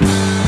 Bye.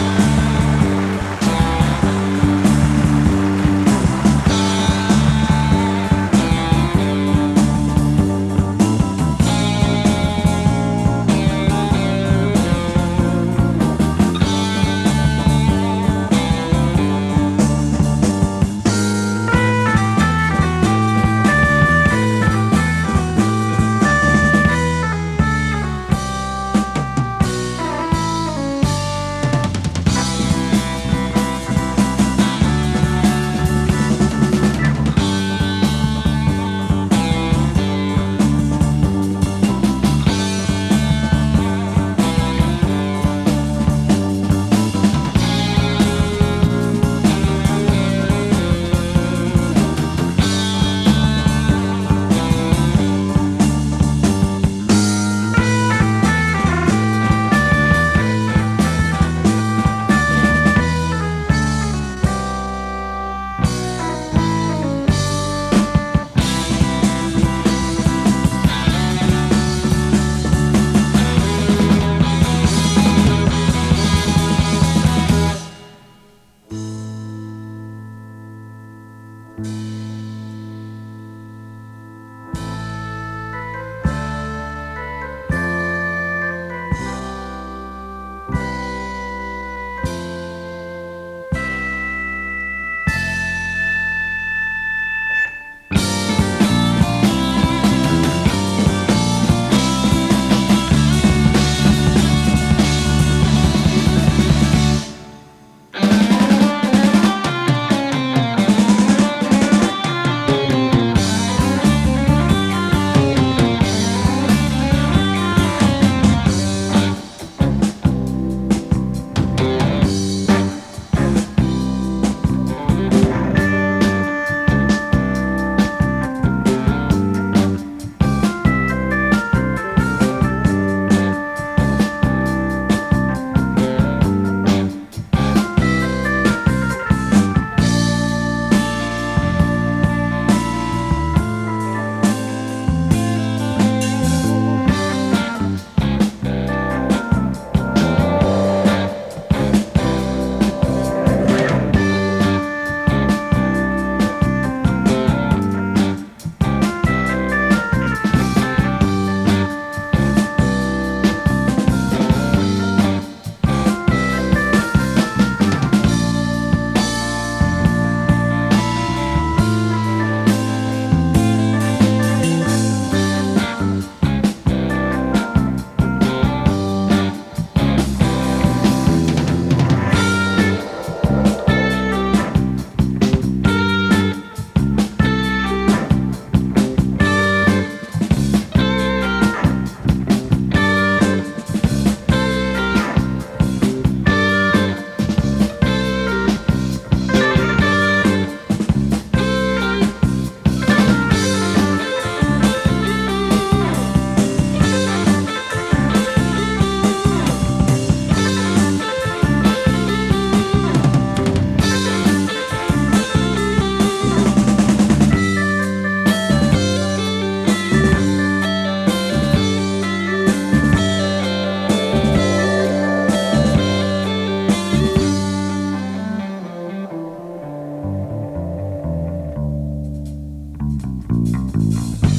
Bye.